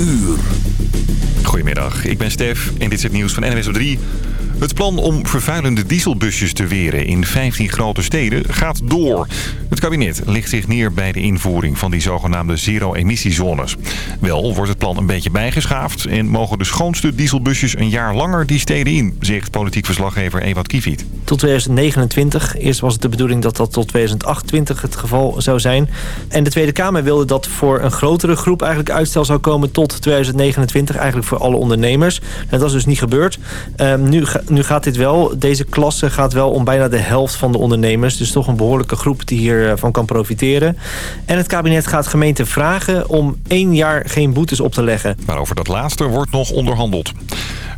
uur. Goedemiddag, ik ben Stef en dit is het nieuws van NWS op 3. Het plan om vervuilende dieselbusjes te weren in 15 grote steden gaat door. Het kabinet ligt zich neer bij de invoering van die zogenaamde zero-emissiezones. Wel wordt het plan een beetje bijgeschaafd en mogen de schoonste dieselbusjes een jaar langer die steden in, zegt politiek verslaggever Ewout Kiviet. Tot 2029. Eerst was het de bedoeling dat dat tot 2028 het geval zou zijn. En de Tweede Kamer wilde dat voor een grotere groep eigenlijk uitstel zou komen tot 2029. Eigenlijk voor alle ondernemers. En dat is dus niet gebeurd. Um, nu, nu gaat dit wel. Deze klasse gaat wel om bijna de helft van de ondernemers. Dus toch een behoorlijke groep die hiervan kan profiteren. En het kabinet gaat gemeenten vragen om één jaar geen boetes op te leggen. Maar over dat laatste wordt nog onderhandeld.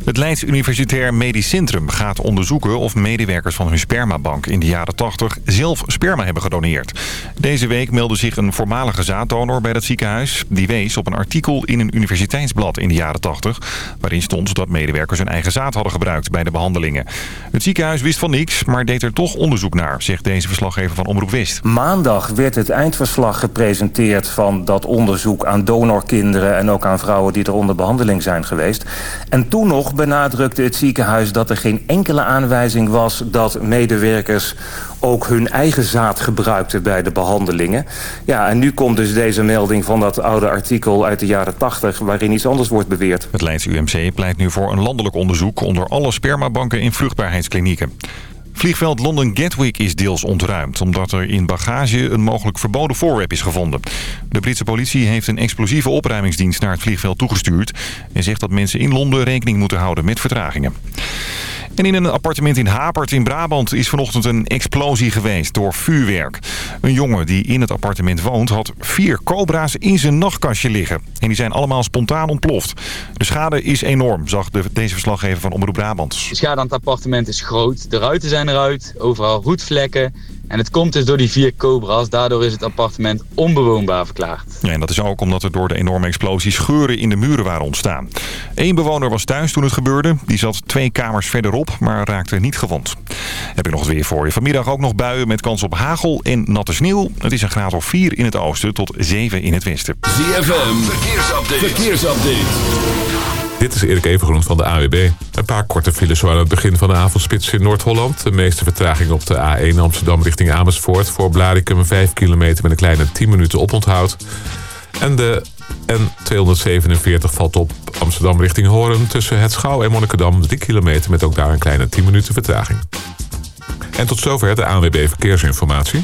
Het Leids Universitair Medisch Centrum gaat onderzoeken of medewerkers van hun spermabank in de jaren 80 zelf sperma hebben gedoneerd. Deze week meldde zich een voormalige zaaddonor bij dat ziekenhuis. Die wees op een artikel in een universiteitsblad in de jaren 80... waarin stond dat medewerkers hun eigen zaad hadden gebruikt bij de behandelingen. Het ziekenhuis wist van niks, maar deed er toch onderzoek naar, zegt deze verslaggever van Omroep West. Maandag werd het eindverslag gepresenteerd van dat onderzoek aan donorkinderen... en ook aan vrouwen die er onder behandeling zijn geweest. En toen nog benadrukte het ziekenhuis dat er geen enkele aanwijzing was... dat medewerkers ook hun eigen zaad gebruikten bij de behandelingen. Ja, en nu komt dus deze melding van dat oude artikel uit de jaren 80... waarin iets anders wordt beweerd. Het Leids UMC pleit nu voor een landelijk onderzoek... onder alle spermabanken in vruchtbaarheidsklinieken. Vliegveld London Gatwick is deels ontruimd... omdat er in bagage een mogelijk verboden voorwerp is gevonden. De Britse politie heeft een explosieve opruimingsdienst naar het vliegveld toegestuurd... en zegt dat mensen in Londen rekening moeten houden met vertragingen. En in een appartement in Hapert in Brabant is vanochtend een explosie geweest door vuurwerk. Een jongen die in het appartement woont had vier cobra's in zijn nachtkastje liggen. En die zijn allemaal spontaan ontploft. De schade is enorm, zag de, deze verslaggever van Omroep Brabant. De schade aan het appartement is groot. De ruiten zijn eruit, overal roetvlekken. En het komt dus door die vier cobra's. Daardoor is het appartement onbewoonbaar verklaard. Ja, en dat is ook omdat er door de enorme explosie scheuren in de muren waren ontstaan. Eén bewoner was thuis toen het gebeurde. Die zat twee kamers verderop, maar raakte niet gewond. Heb ik nog het weer voor je. Vanmiddag ook nog buien met kans op hagel en natte sneeuw. Het is een graad of 4 in het oosten tot 7 in het westen. ZFM, verkeersupdate. verkeersupdate. Dit is Erik Evengroen van de AWB. Een paar korte files zo aan het begin van de avondspits in Noord-Holland. De meeste vertraging op de A1 Amsterdam richting Amersfoort. Voor Blarikum 5 kilometer met een kleine 10 minuten oponthoud. En de N247 valt op Amsterdam richting Hoorn... tussen het Schouw en Monnikendam 3 kilometer met ook daar een kleine 10 minuten vertraging. En tot zover de ANWB Verkeersinformatie.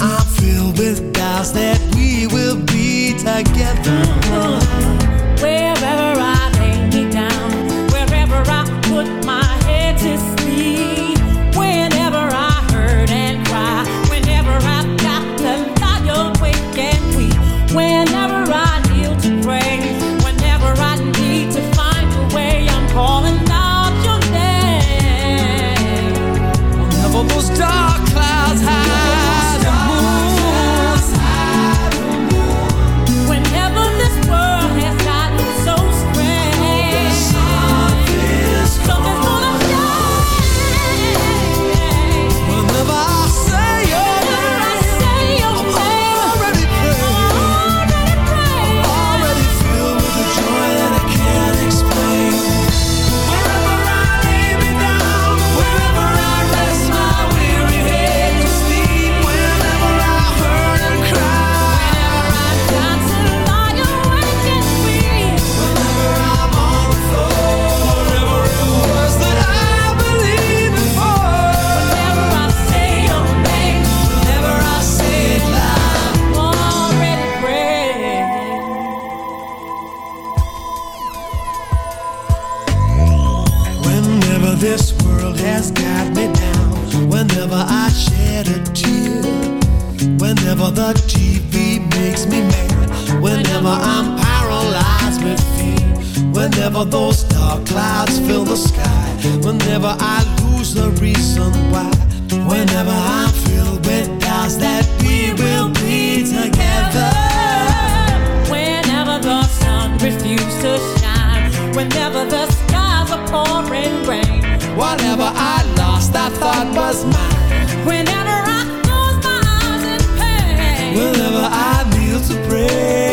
I'm filled with doubts that we will be together. Whatever I lost, I thought was mine. Whenever I close my eyes in pain, whenever I kneel to pray.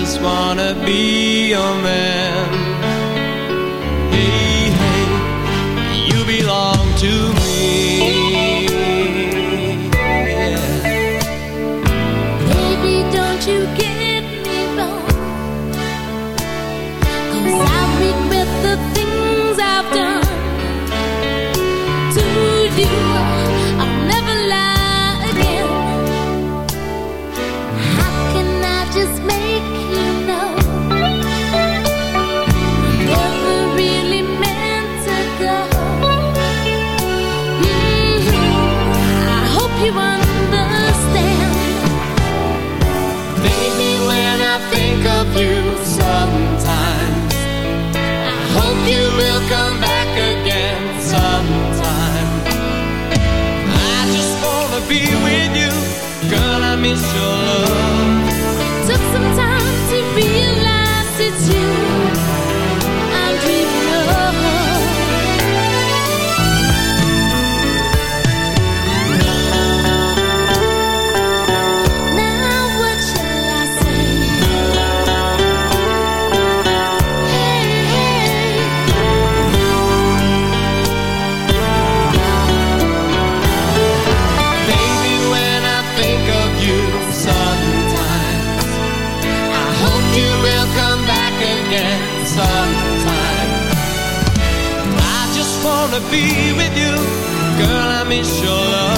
just wanna be your man. Show love.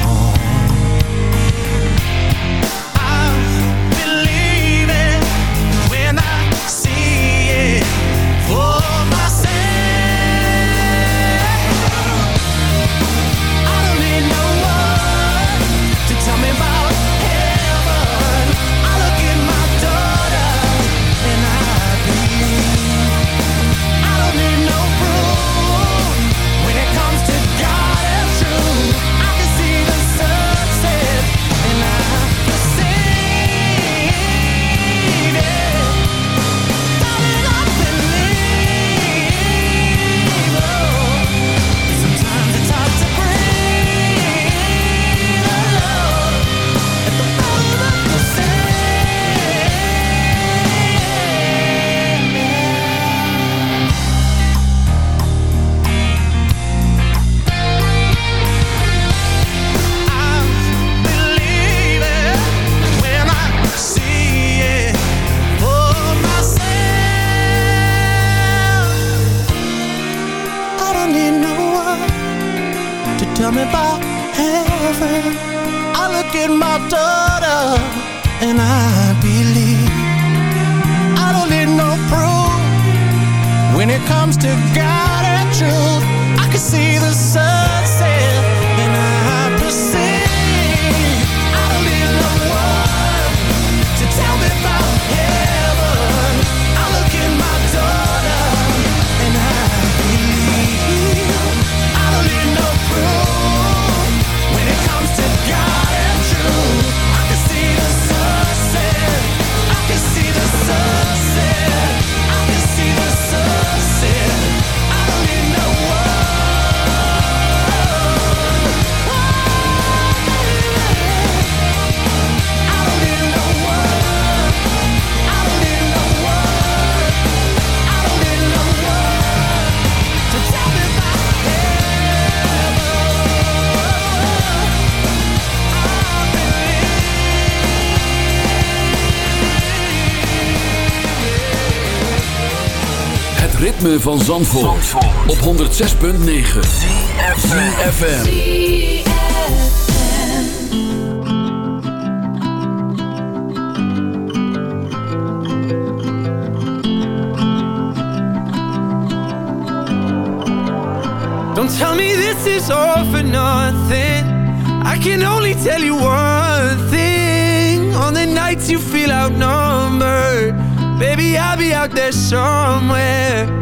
Ritme van Zandvoort, op 106.9 ZFM. Don't tell me this is all for nothing. I can only tell you one thing. On the nights you feel outnumbered, baby, I'll be out there somewhere.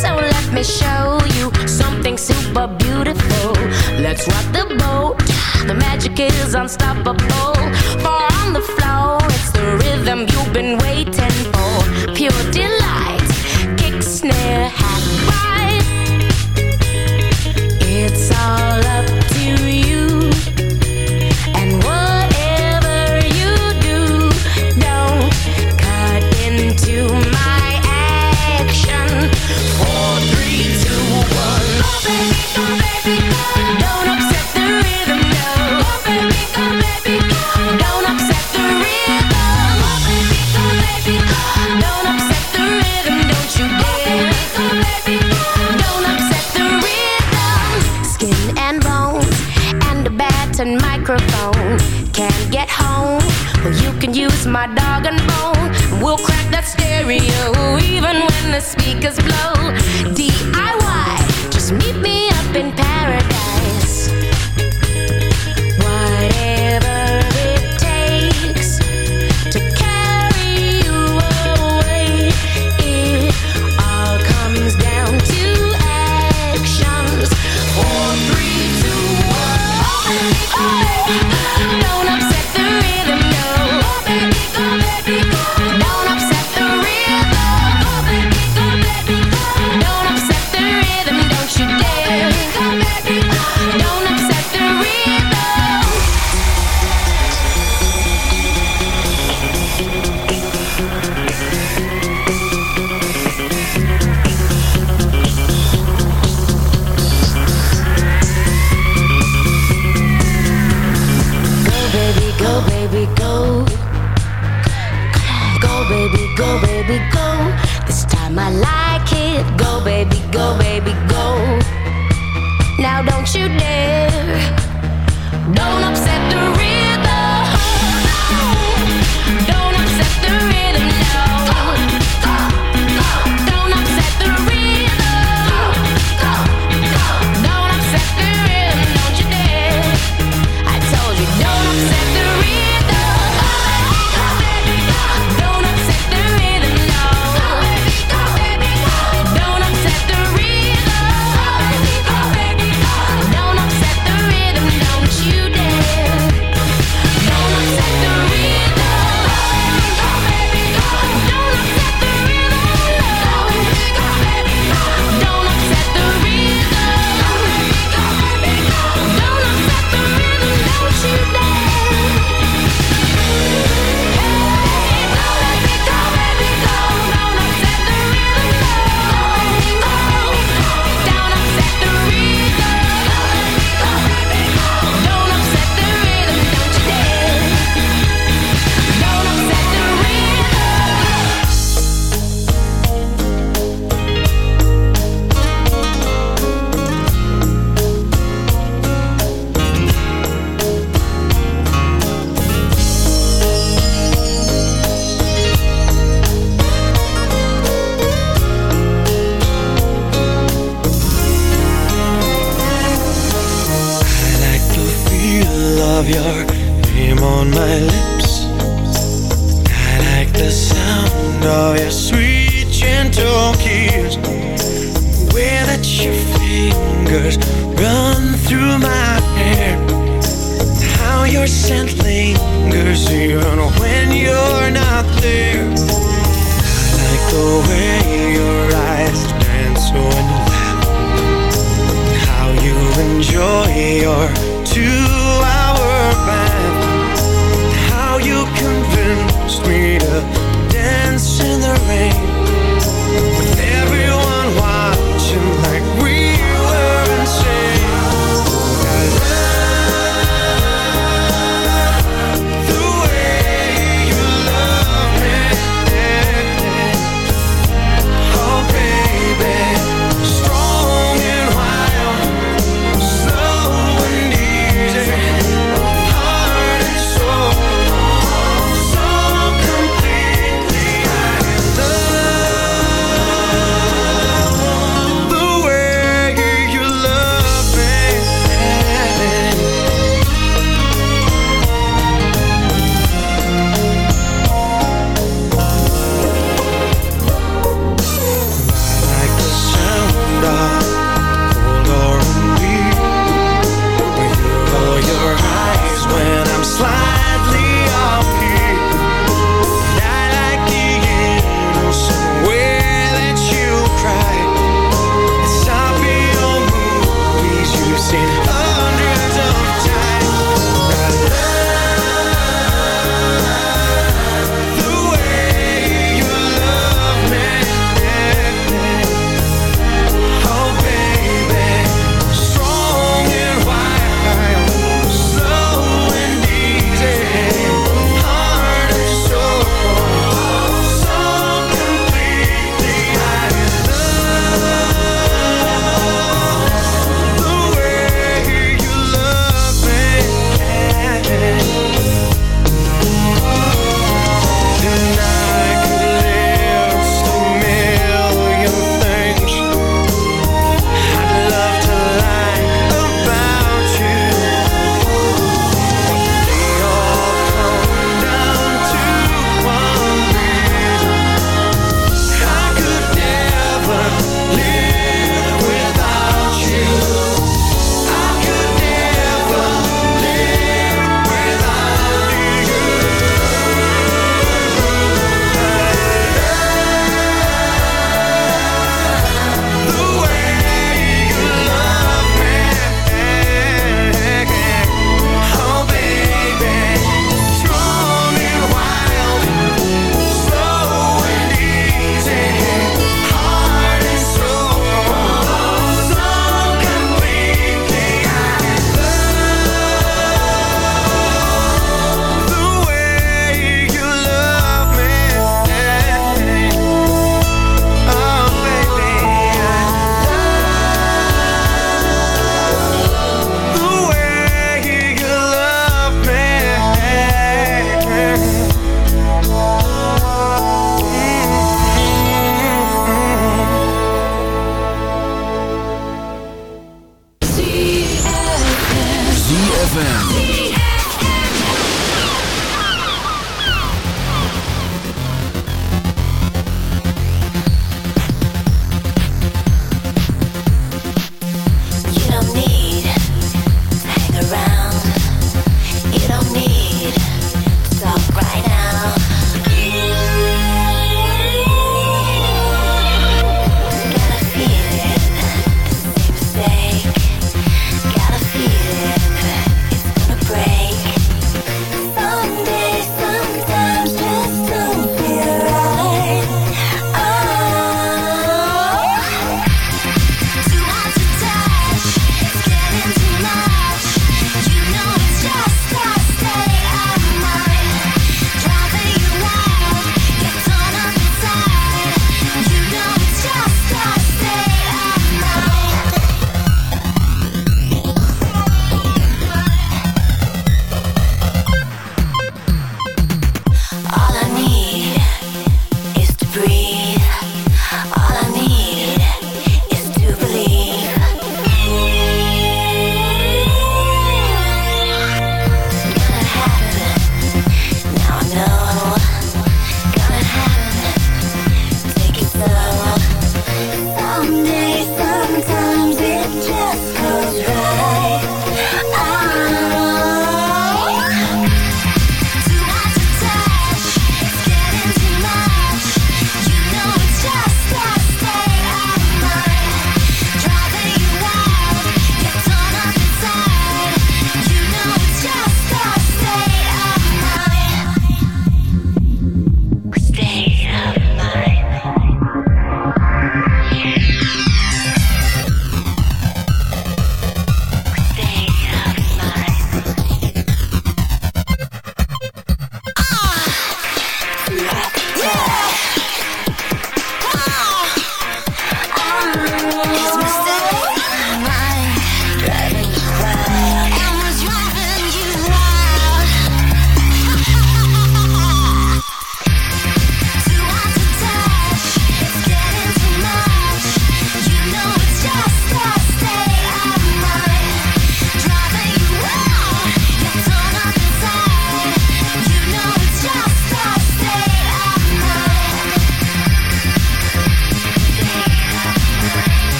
So let me show you something super beautiful. Let's rock the boat. The magic is unstoppable. Far on the floor, it's the rhythm you've been waiting for. Pure delight, kick, snare, half right. It's all up. speakers blow. D I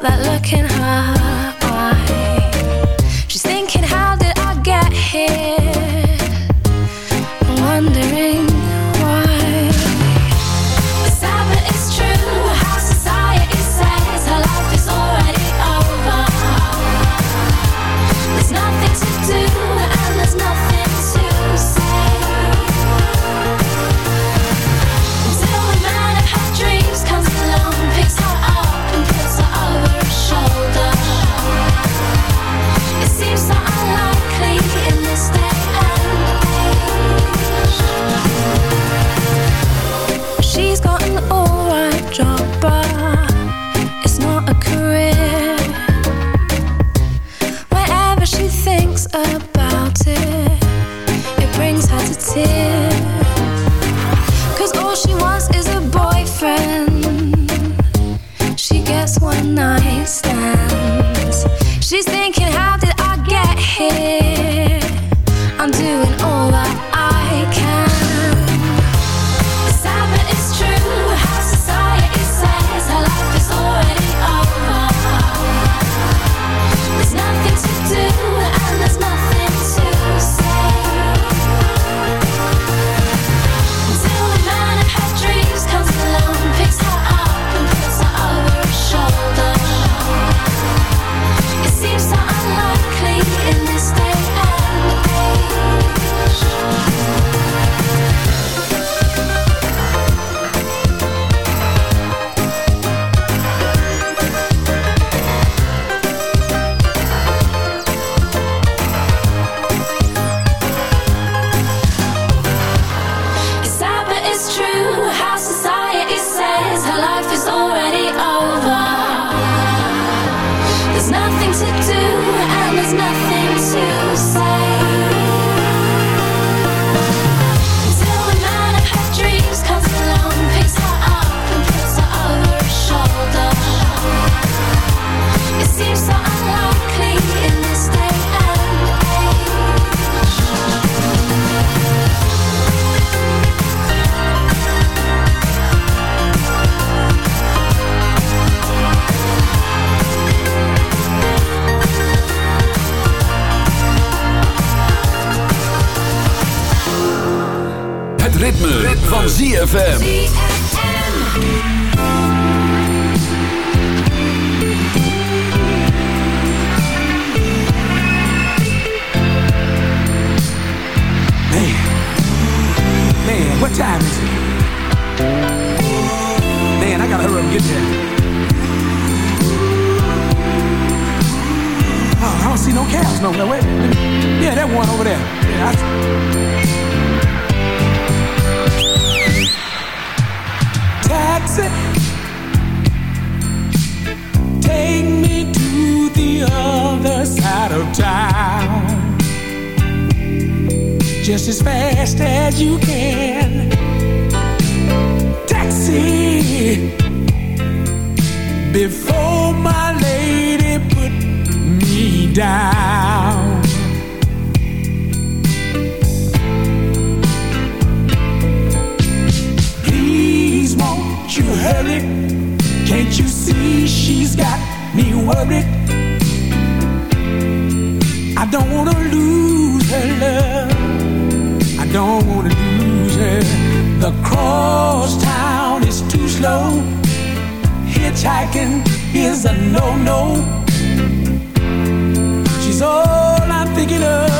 that looking hard. ZFM. Man, what time is it? Man, I gotta hurry up and get there. Oh, I don't see no cabs no more. Wait, yeah, that one over there. Yeah, I... Taxi, take me to the other side of town just as fast as you can. Taxi, before my lady put me down. Worried? I don't wanna lose her love. I don't wanna lose her. The cross town is too slow. Hitchhiking is a no-no. She's all I'm thinking of.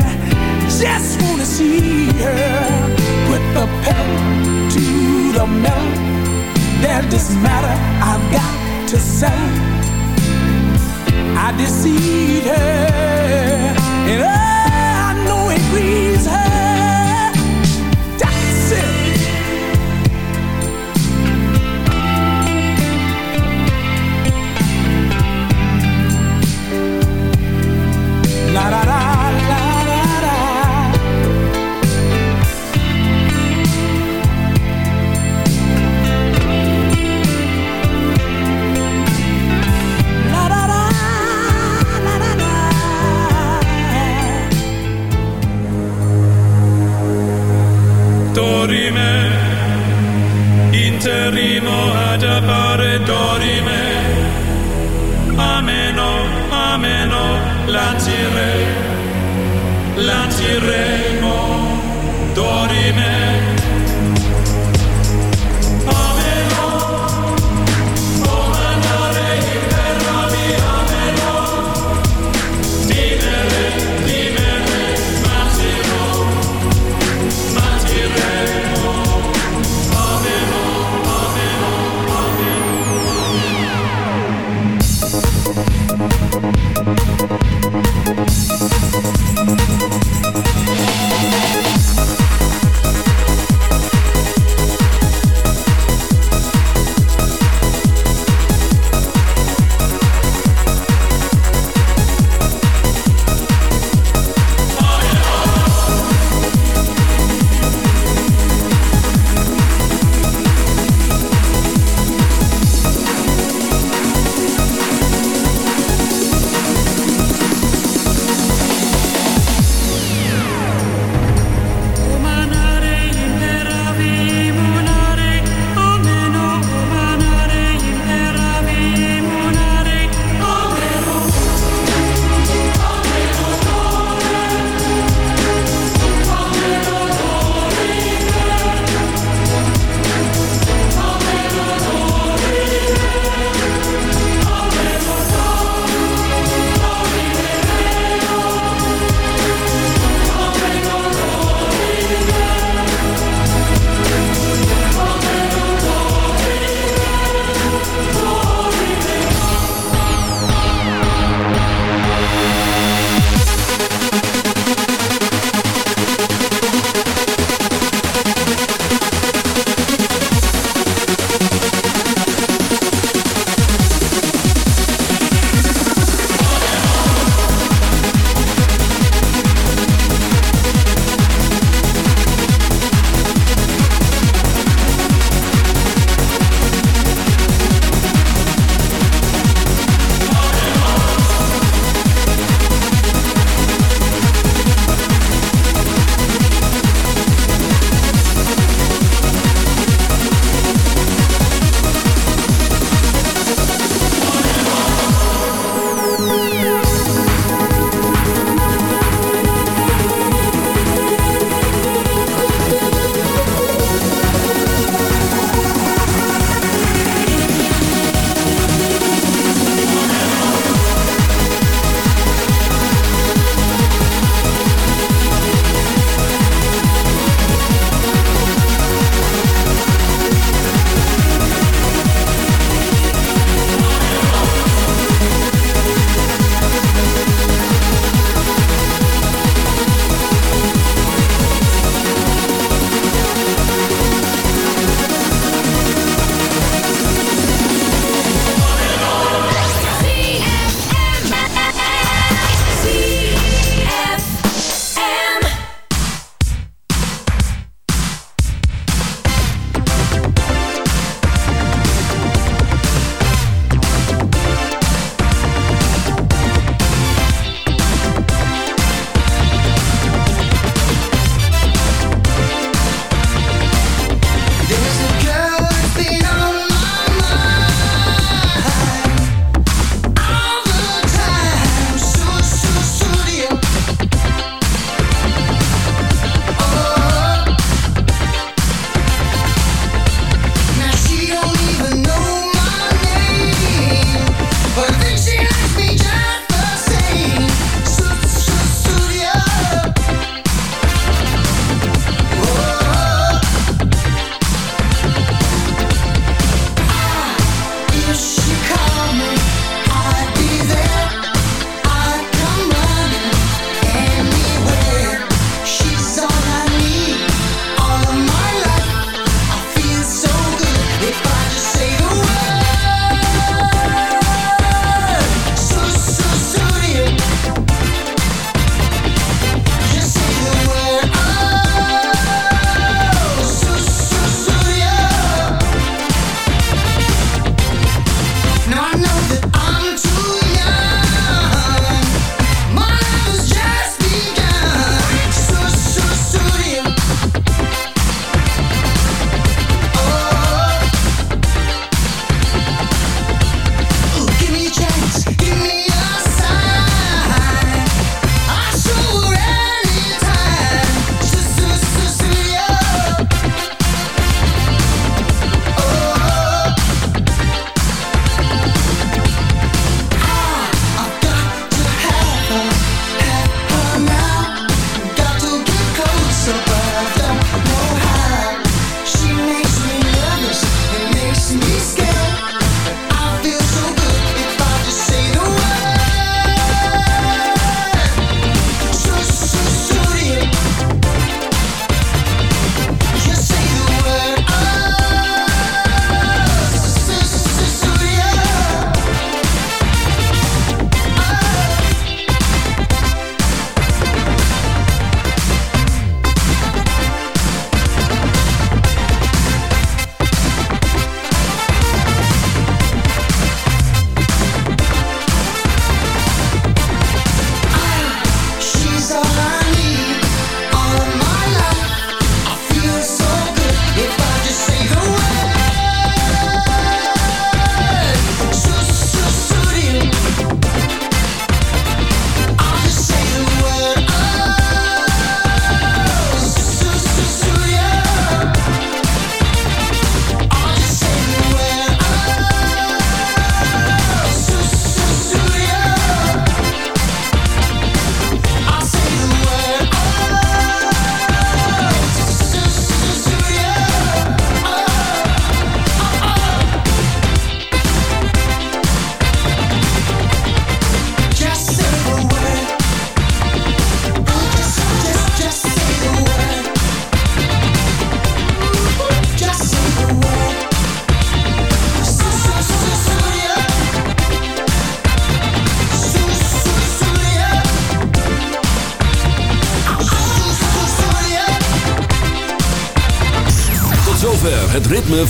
just wanna see her put the pedal to the metal. There's this matter I've got to settle. I deceived her, and I know it grieves her. Dorime, interimo ad appare dorime. Ameno, ameno, lancire, lanciremo,